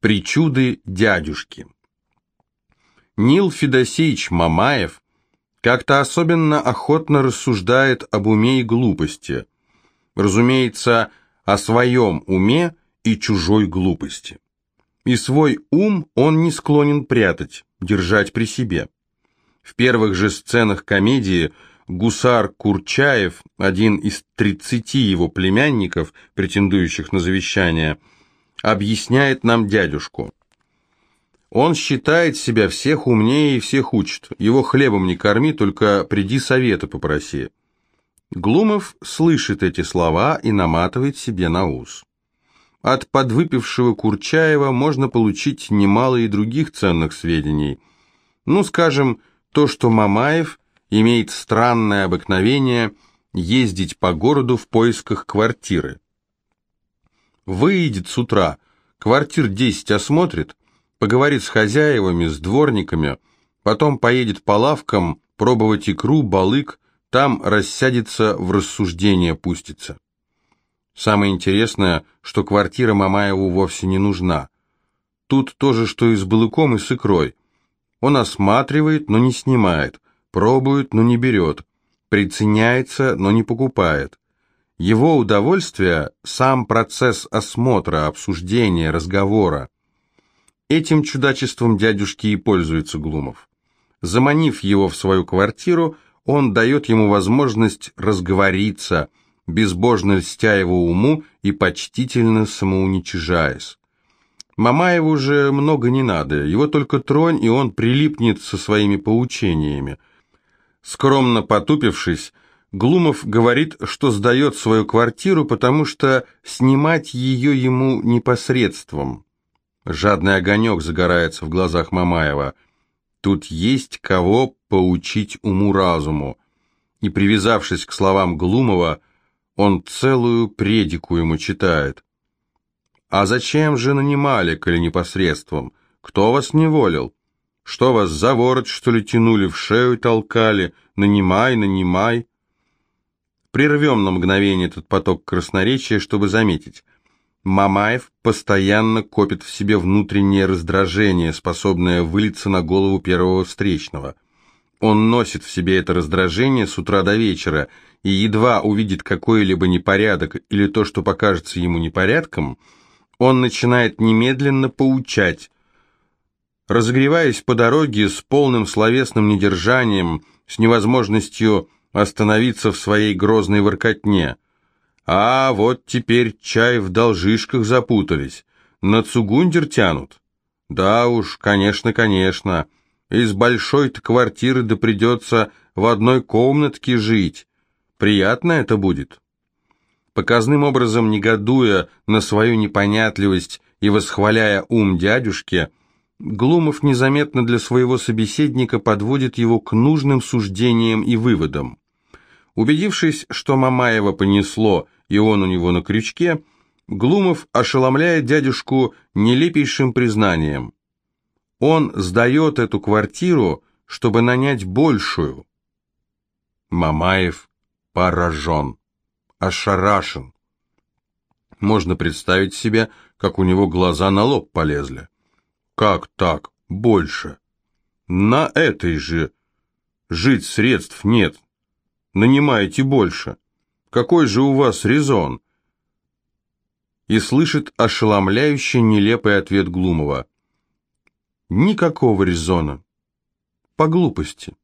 Причуды дядюшки. Нил Федосеевич Мамаев как-то особенно охотно рассуждает об уме и глупости. Разумеется, о своем уме и чужой глупости. И свой ум он не склонен прятать, держать при себе. В первых же сценах комедии гусар Курчаев, один из тридцати его племянников, претендующих на завещание, объясняет нам дядюшку. Он считает себя всех умнее и всех учит. Его хлебом не корми, только приди совета попроси. Глумов слышит эти слова и наматывает себе на ус. От подвыпившего Курчаева можно получить немало и других ценных сведений. Ну, скажем, то, что Мамаев имеет странное обыкновение ездить по городу в поисках квартиры. Выйдет с утра, квартир 10 осмотрит, поговорит с хозяевами, с дворниками, потом поедет по лавкам пробовать икру, балык, там рассядется, в рассуждение пустится. Самое интересное, что квартира Мамаеву вовсе не нужна. Тут то же, что и с балыком, и с икрой. Он осматривает, но не снимает, пробует, но не берет, приценяется, но не покупает. Его удовольствие – сам процесс осмотра, обсуждения, разговора. Этим чудачеством дядюшки и пользуется Глумов. Заманив его в свою квартиру, он дает ему возможность разговориться, безбожно льстя его уму и почтительно самоуничижаясь. Мамаеву же много не надо, его только тронь, и он прилипнет со своими поучениями. Скромно потупившись, Глумов говорит, что сдает свою квартиру, потому что снимать ее ему непосредством. Жадный огонек загорается в глазах Мамаева. Тут есть кого поучить уму-разуму. И, привязавшись к словам Глумова, он целую предику ему читает. «А зачем же нанимали, коли непосредством? Кто вас неволил? Что вас за ворот, что ли, тянули, в шею толкали? Нанимай, нанимай!» Прервем на мгновение этот поток красноречия, чтобы заметить. Мамаев постоянно копит в себе внутреннее раздражение, способное вылиться на голову первого встречного. Он носит в себе это раздражение с утра до вечера, и едва увидит какой-либо непорядок или то, что покажется ему непорядком, он начинает немедленно поучать. Разогреваясь по дороге с полным словесным недержанием, с невозможностью остановиться в своей грозной воркотне. А вот теперь чай в должишках запутались, на цугундер тянут. Да уж, конечно, конечно, из большой-то квартиры да придется в одной комнатке жить. Приятно это будет. Показным образом негодуя на свою непонятливость и восхваляя ум дядюшки, Глумов незаметно для своего собеседника подводит его к нужным суждениям и выводам. Убедившись, что Мамаева понесло, и он у него на крючке, Глумов ошеломляет дядюшку нелепейшим признанием. Он сдает эту квартиру, чтобы нанять большую. Мамаев поражен, ошарашен. Можно представить себе, как у него глаза на лоб полезли. Как так? Больше. На этой же. Жить средств нет, нанимаете больше. Какой же у вас резон?» И слышит ошеломляющий нелепый ответ Глумова. «Никакого резона. По глупости».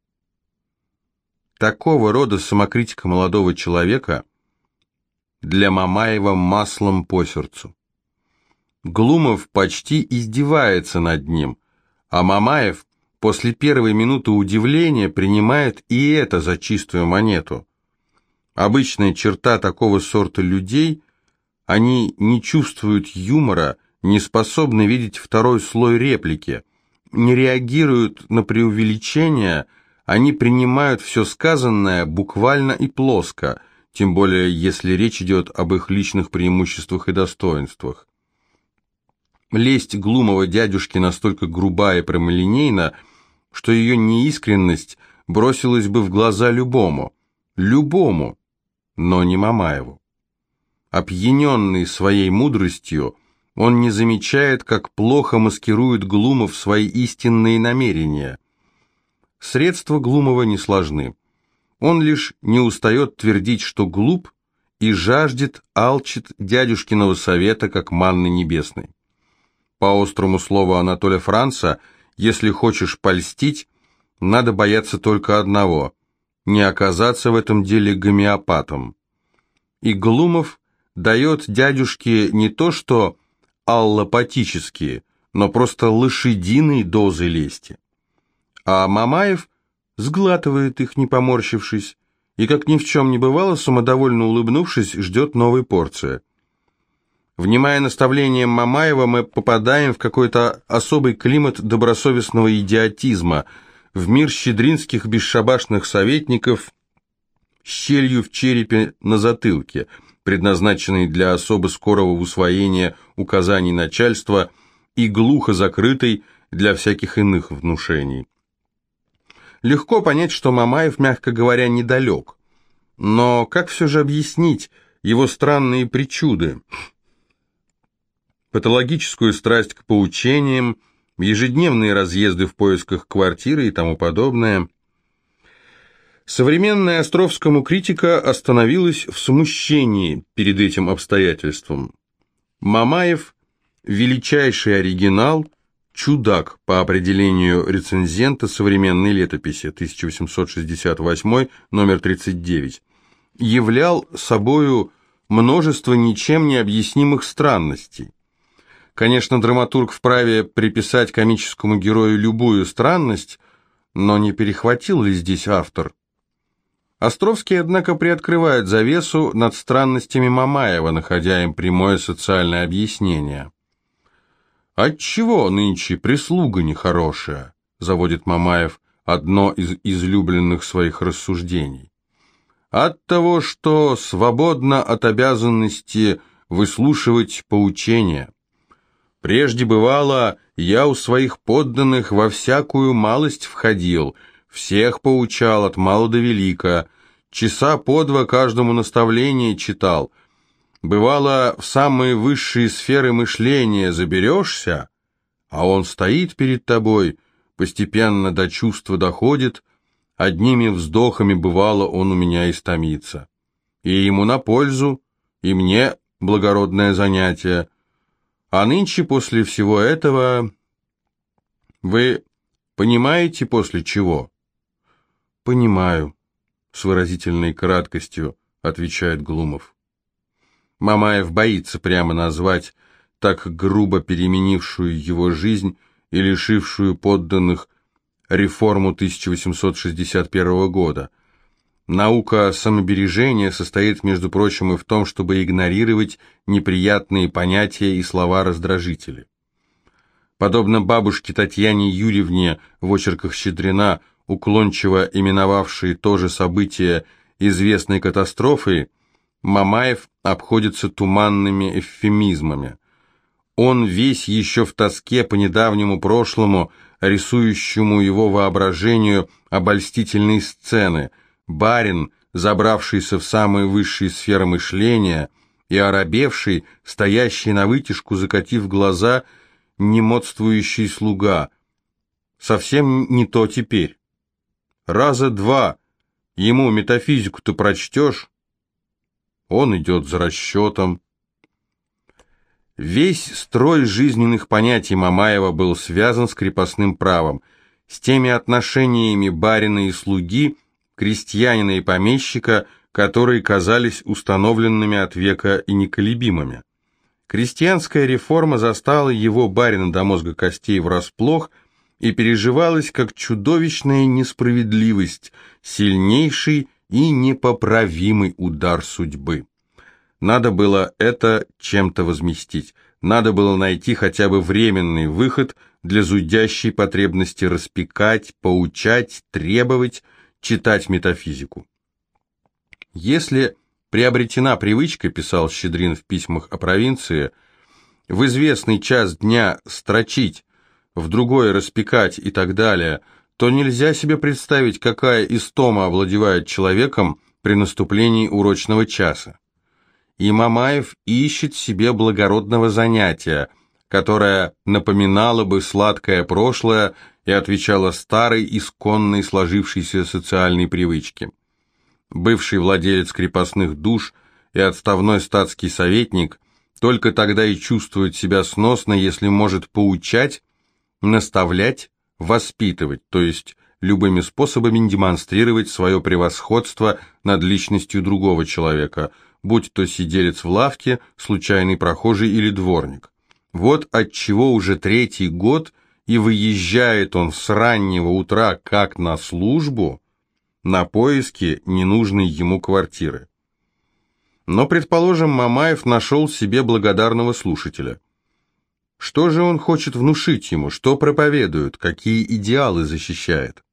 Такого рода самокритика молодого человека для Мамаева маслом по сердцу. Глумов почти издевается над ним, а Мамаев после первой минуты удивления принимает и это за чистую монету. Обычная черта такого сорта людей – они не чувствуют юмора, не способны видеть второй слой реплики, не реагируют на преувеличения, они принимают все сказанное буквально и плоско, тем более если речь идет об их личных преимуществах и достоинствах. Лесть глумого дядюшки настолько груба и прямолинейна – что ее неискренность бросилась бы в глаза любому, любому, но не Мамаеву. Опьяненный своей мудростью, Он не замечает, как плохо маскирует Глумов свои истинные намерения. Средства Глумова не сложны. Он лишь не устает твердить, что глуп, и жаждет, алчит дядюшкиного совета, как манны небесной. По острому слову Анатолия Франца, если хочешь польстить, надо бояться только одного – не оказаться в этом деле гомеопатом. И Глумов дает дядюшке не то что аллопатические, но просто лошадиные дозы лести. А Мамаев сглатывает их, не поморщившись, и, как ни в чем не бывало, самодовольно улыбнувшись, ждет новой порции. Внимая наставлениям Мамаева, мы попадаем в какой-то особый климат добросовестного идиотизма, в мир щедринских бесшабашных советников щелью в черепе на затылке, предназначенный для особо скорого усвоения указаний начальства и глухо закрытый для всяких иных внушений. Легко понять, что Мамаев, мягко говоря, недалек. Но как все же объяснить его странные причуды? Патологическую страсть к поучениям, ежедневные разъезды в поисках квартиры и тому подобное. Современная Островскому критика остановилась в смущении перед этим обстоятельством. Мамаев – величайший оригинал – Чудак, по определению рецензента современной летописи, 1868, номер 39, являл собою множество ничем не объяснимых странностей. Конечно, драматург вправе приписать комическому герою любую странность, но не перехватил ли здесь автор? Островский, однако, приоткрывает завесу над странностями Мамаева, находя им прямое социальное объяснение. «Отчего нынче прислуга нехорошая?» – заводит Мамаев одно из излюбленных своих рассуждений. «От того, что свободно от обязанности выслушивать поучения. Прежде бывало, я у своих подданных во всякую малость входил, всех поучал от мала до велика, часа по два каждому наставление читал – Бывало, в самые высшие сферы мышления заберешься, а он стоит перед тобой, постепенно до чувства доходит, одними вздохами бывало он у меня истомится. И ему на пользу, и мне благородное занятие. А нынче после всего этого... Вы понимаете, после чего? Понимаю, с выразительной краткостью отвечает Глумов. Мамаев боится прямо назвать так грубо переменившую его жизнь и лишившую подданных реформу 1861 года. Наука самобережения состоит, между прочим, и в том, чтобы игнорировать неприятные понятия и слова-раздражители. Подобно бабушке Татьяне Юрьевне в очерках Щедрина, уклончиво именовавшей то же событие известной катастрофой, Мамаев обходится туманными эвфемизмами. Он весь еще в тоске по недавнему прошлому, рисующему его воображению обольстительные сцены, барин, забравшийся в самые высшие сферы мышления, и оробевший, стоящий на вытяжку, закатив глаза, немодствующий слуга. Совсем не то теперь. Раза два ему метафизику-то прочтешь, он идет за расчетом. Весь строй жизненных понятий Мамаева был связан с крепостным правом, с теми отношениями барина и слуги, крестьянина и помещика, которые казались установленными от века и неколебимыми. Крестьянская реформа застала его барина до мозга костей врасплох и переживалась как чудовищная несправедливость, сильнейший и непоправимый удар судьбы. Надо было это чем-то возместить, надо было найти хотя бы временный выход для зудящей потребности распекать, поучать, требовать, читать метафизику. Если приобретена привычка, писал Щедрин в письмах о провинции, в известный час дня строчить, в другой распекать и так далее – то нельзя себе представить, какая истома овладевает человеком при наступлении урочного часа. и Мамаев ищет себе благородного занятия, которое напоминало бы сладкое прошлое и отвечало старой, исконной сложившейся социальной привычке. Бывший владелец крепостных душ и отставной статский советник только тогда и чувствует себя сносно, если может поучать, наставлять, воспитывать, то есть любыми способами демонстрировать свое превосходство над личностью другого человека, будь то сиделец в лавке, случайный прохожий или дворник. Вот отчего уже третий год и выезжает он с раннего утра как на службу, на поиски ненужной ему квартиры. Но, предположим, Мамаев нашел себе благодарного слушателя. Что же он хочет внушить ему, что проповедует, какие идеалы защищает?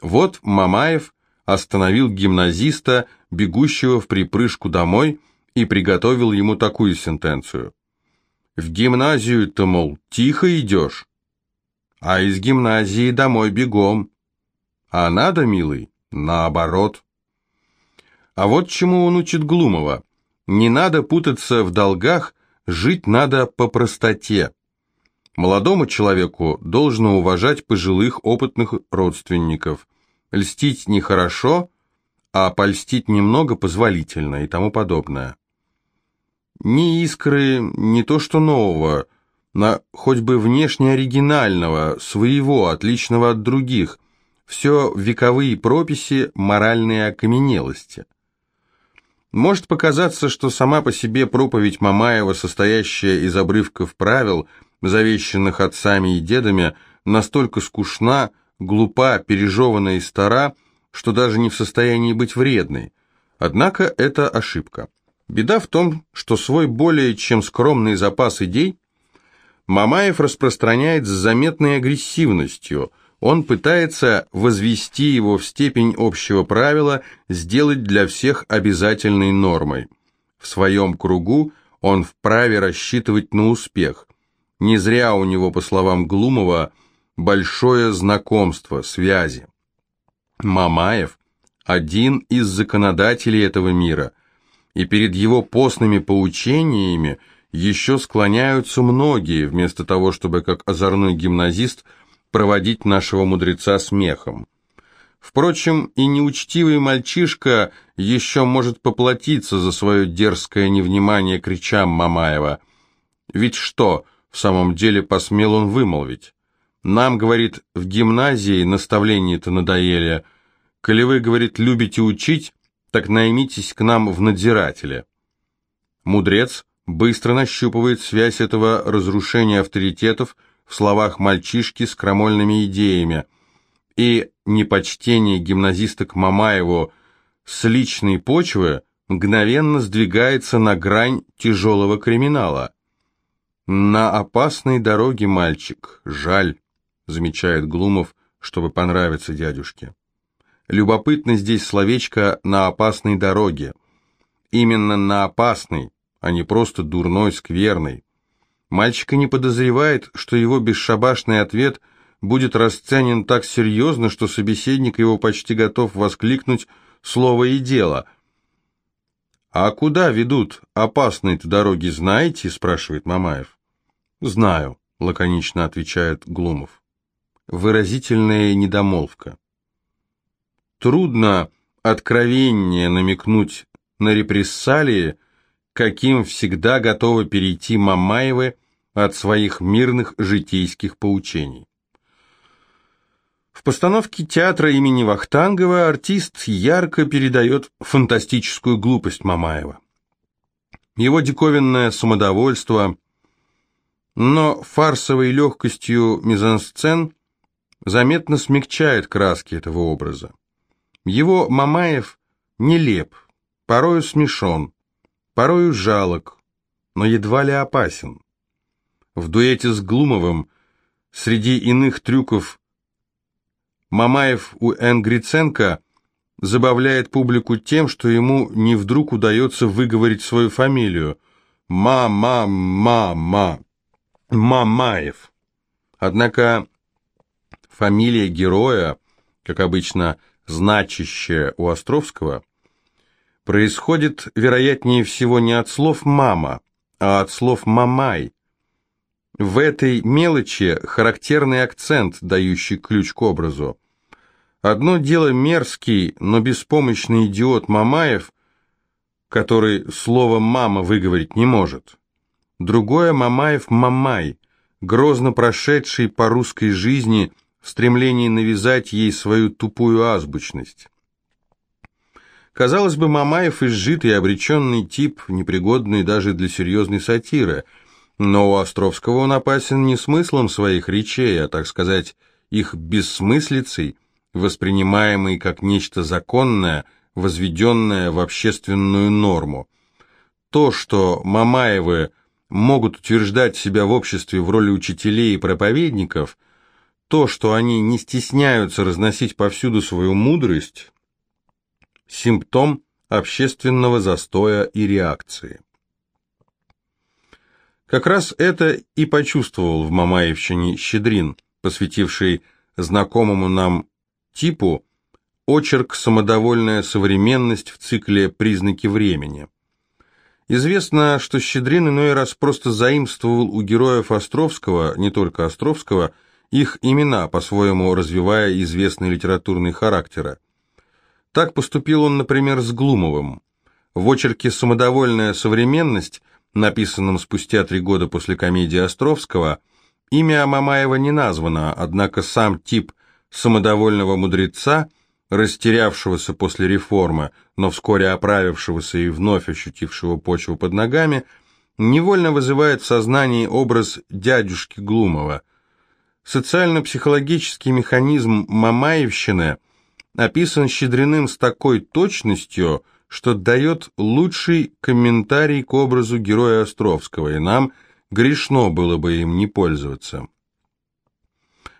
Вот Мамаев остановил гимназиста, бегущего в припрыжку домой, и приготовил ему такую сентенцию. «В гимназию-то, мол, тихо идешь, а из гимназии домой бегом. А надо, милый, наоборот». А вот чему он учит Глумова. Не надо путаться в долгах, жить надо по простоте. Молодому человеку должно уважать пожилых опытных родственников. Льстить нехорошо, а польстить немного позволительно и тому подобное. Ни искры, ни то что нового, на хоть бы внешне оригинального, своего, отличного от других, все вековые прописи моральные окаменелости. Может показаться, что сама по себе проповедь Мамаева, состоящая из обрывков правил, завещанных отцами и дедами, настолько скучна, глупа, пережевана и стара, что даже не в состоянии быть вредной. Однако это ошибка. Беда в том, что свой более чем скромный запас идей Мамаев распространяет с заметной агрессивностью – он пытается возвести его в степень общего правила, сделать для всех обязательной нормой. В своем кругу он вправе рассчитывать на успех. Не зря у него, по словам Глумова, большое знакомство, связи. Мамаев – один из законодателей этого мира, и перед его постными поучениями еще склоняются многие, вместо того, чтобы, как озорной гимназист – проводить нашего мудреца смехом. Впрочем, и неучтивый мальчишка еще может поплатиться за свое дерзкое невнимание к речам Мамаева. Ведь что, в самом деле посмел он вымолвить? Нам, говорит, в гимназии наставления-то надоели. Коли вы, говорит, любите учить, так наймитесь к нам в надзиратели. Мудрец быстро нащупывает связь этого разрушения авторитетов в словах мальчишки с крамольными идеями, и непочтение гимназиста к Мамаеву с личной почвы мгновенно сдвигается на грань тяжелого криминала. «На опасной дороге, мальчик, жаль», — замечает Глумов, чтобы понравиться дядюшке. Любопытно здесь словечко «на опасной дороге». Именно на опасной, а не просто дурной, скверной. Мальчик и не подозревает, что его бесшабашный ответ будет расценен так серьезно, что собеседник его почти готов воскликнуть слово и дело. «А куда ведут опасные-то дороги, знаете?» – спрашивает Мамаев. «Знаю», – лаконично отвечает Глумов. Выразительная недомолвка. Трудно откровеннее намекнуть на репрессалии, каким всегда готовы перейти Мамаевы от своих мирных житейских поучений. В постановке театра имени Вахтангова артист ярко передает фантастическую глупость Мамаева. Его диковинное самодовольство, но фарсовой легкостью мизансцен заметно смягчает краски этого образа. Его Мамаев нелеп, порою смешон, порою жалок, но едва ли опасен. В дуэте с Глумовым среди иных трюков Мамаев у Н. Гриценко забавляет публику тем, что ему не вдруг удается выговорить свою фамилию. Ма-ма-ма-ма. Мамаев. Однако фамилия героя, как обычно значащая у Островского, происходит, вероятнее всего, не от слов «мама», а от слов «мамай». В этой мелочи характерный акцент, дающий ключ к образу. Одно дело мерзкий, но беспомощный идиот Мамаев, который слово «мама» выговорить не может. Другое Мамаев Мамай, грозно прошедший по русской жизни в стремлении навязать ей свою тупую азбучность. Казалось бы, Мамаев изжитый обреченный тип, непригодный даже для серьезной сатиры, но у Островского он опасен не смыслом своих речей, а, так сказать, их бессмыслицей, воспринимаемой как нечто законное, возведенное в общественную норму. То, что Мамаевы могут утверждать себя в обществе в роли учителей и проповедников, то, что они не стесняются разносить повсюду свою мудрость, симптом общественного застоя и реакции. Как раз это и почувствовал в Мамаевщине Щедрин, посвятивший знакомому нам типу очерк «Самодовольная современность» в цикле «Признаки времени». Известно, что Щедрин иной раз просто заимствовал у героев Островского, не только Островского, их имена, по-своему развивая известные литературные характеры. Так поступил он, например, с Глумовым. В очерке «Самодовольная современность», написанном спустя три года после комедии Островского, имя Мамаева не названо, однако сам тип самодовольного мудреца, растерявшегося после реформы, но вскоре оправившегося и вновь ощутившего почву под ногами, невольно вызывает в сознании образ дядюшки Глумова. Социально-психологический механизм Мамаевщины – описан Щедриным с такой точностью, что дает лучший комментарий к образу героя Островского, и нам грешно было бы им не пользоваться.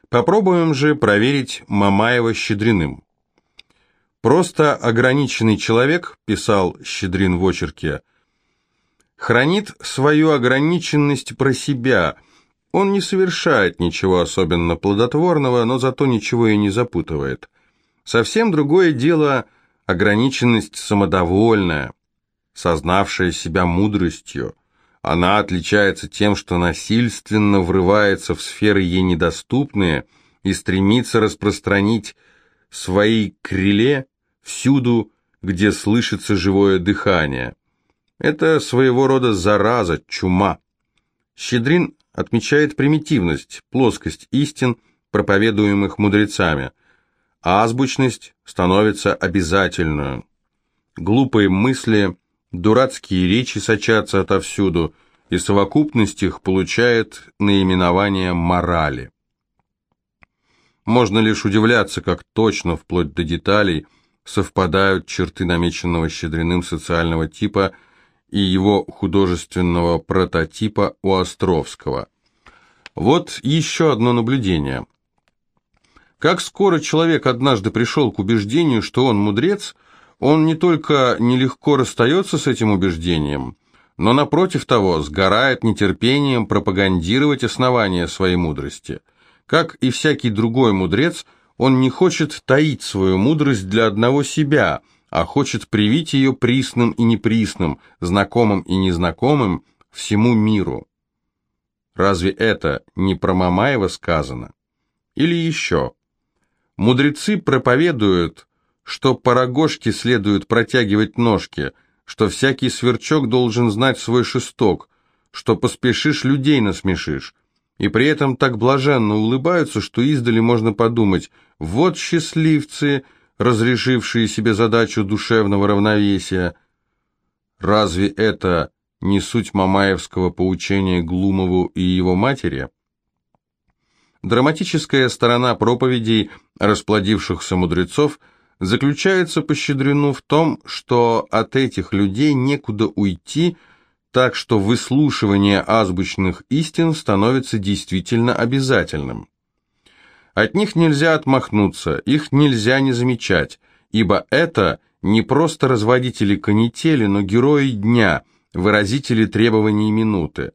Попробуем же проверить Мамаева Щедриным. «Просто ограниченный человек», – писал Щедрин в очерке, – «хранит свою ограниченность про себя. Он не совершает ничего особенно плодотворного, но зато ничего и не запутывает. Совсем другое дело ограниченность самодовольная, сознавшая себя мудростью. Она отличается тем, что насильственно врывается в сферы ей недоступные и стремится распространить свои крыле всюду, где слышится живое дыхание. Это своего рода зараза, чума. Щедрин отмечает примитивность, плоскость истин, проповедуемых мудрецами – азбучность становится обязательной. Глупые мысли, дурацкие речи сочатся отовсюду, и совокупность их получает наименование морали. Можно лишь удивляться, как точно, вплоть до деталей, совпадают черты намеченного Щедриным социального типа и его художественного прототипа у Островского. Вот еще одно наблюдение. Как скоро человек однажды пришел к убеждению, что он мудрец, он не только нелегко расстается с этим убеждением, но, напротив того, сгорает нетерпением пропагандировать основания своей мудрости. Как и всякий другой мудрец, он не хочет таить свою мудрость для одного себя, а хочет привить ее присным и неприсным, знакомым и незнакомым, всему миру. Разве это не про Мамаева сказано? Или еще? Мудрецы проповедуют, что по рогожке следует протягивать ножки, что всякий сверчок должен знать свой шесток, что поспешишь, людей насмешишь. И при этом так блаженно улыбаются, что издали можно подумать, вот счастливцы, разрешившие себе задачу душевного равновесия. Разве это не суть мамаевского поучения Глумову и его матери? Драматическая сторона проповедей расплодившихся мудрецов заключается по Щедрину в том, что от этих людей некуда уйти, так что выслушивание азбучных истин становится действительно обязательным. От них нельзя отмахнуться, их нельзя не замечать, ибо это не просто разводители канители, но герои дня, выразители требований минуты.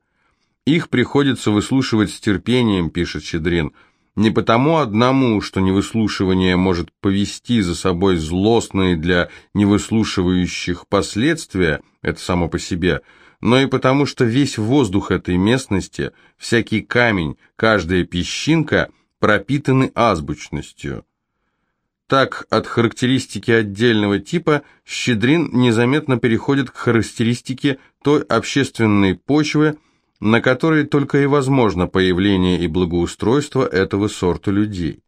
Их приходится выслушивать с терпением, пишет Щедрин, не потому одному, что невыслушивание может повести за собой злостные для невыслушивающих последствия, это само по себе, но и потому, что весь воздух этой местности, всякий камень, каждая песчинка пропитаны азбучностью. Так, от характеристики отдельного типа Щедрин незаметно переходит к характеристике той общественной почвы, на которой только и возможно появление и благоустройство этого сорта людей.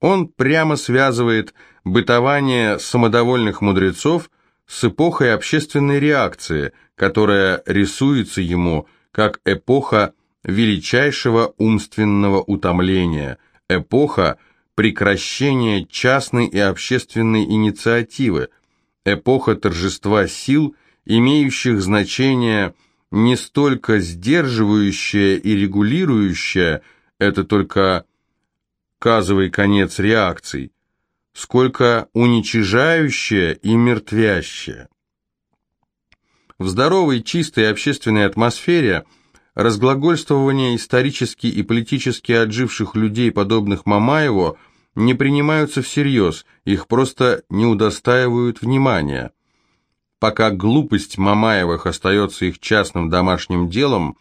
Он прямо связывает бытование самодовольных мудрецов с эпохой общественной реакции, которая рисуется ему как эпоха величайшего умственного утомления, эпоха прекращения частной и общественной инициативы, эпоха торжества сил, имеющих значение – не столько сдерживающая и регулирующая, это только казовый конец реакций, сколько уничижающая и мертвящая. В здоровой, чистой общественной атмосфере разглагольствования исторически и политически отживших людей, подобных Мамаеву, не принимаются всерьез, их просто не удостаивают внимания. Пока глупость Мамаевых остается их частным домашним делом,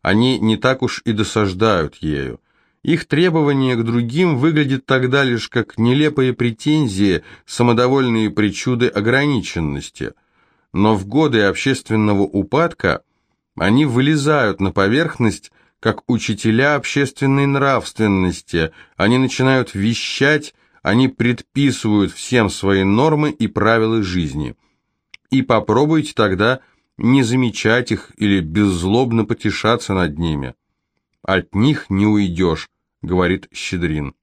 они не так уж и досаждают ею. Их требования к другим выглядят тогда лишь как нелепые претензии, самодовольные причуды ограниченности. Но в годы общественного упадка они вылезают на поверхность, как учителя общественной нравственности, они начинают вещать, они предписывают всем свои нормы и правила жизни – и попробуйте тогда не замечать их или беззлобно потешаться над ними. От них не уйдешь, говорит Щедрин.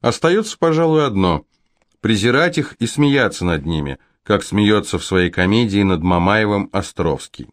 Остается, пожалуй, одно – презирать их и смеяться над ними, как смеется в своей комедии над Мамаевым Островский.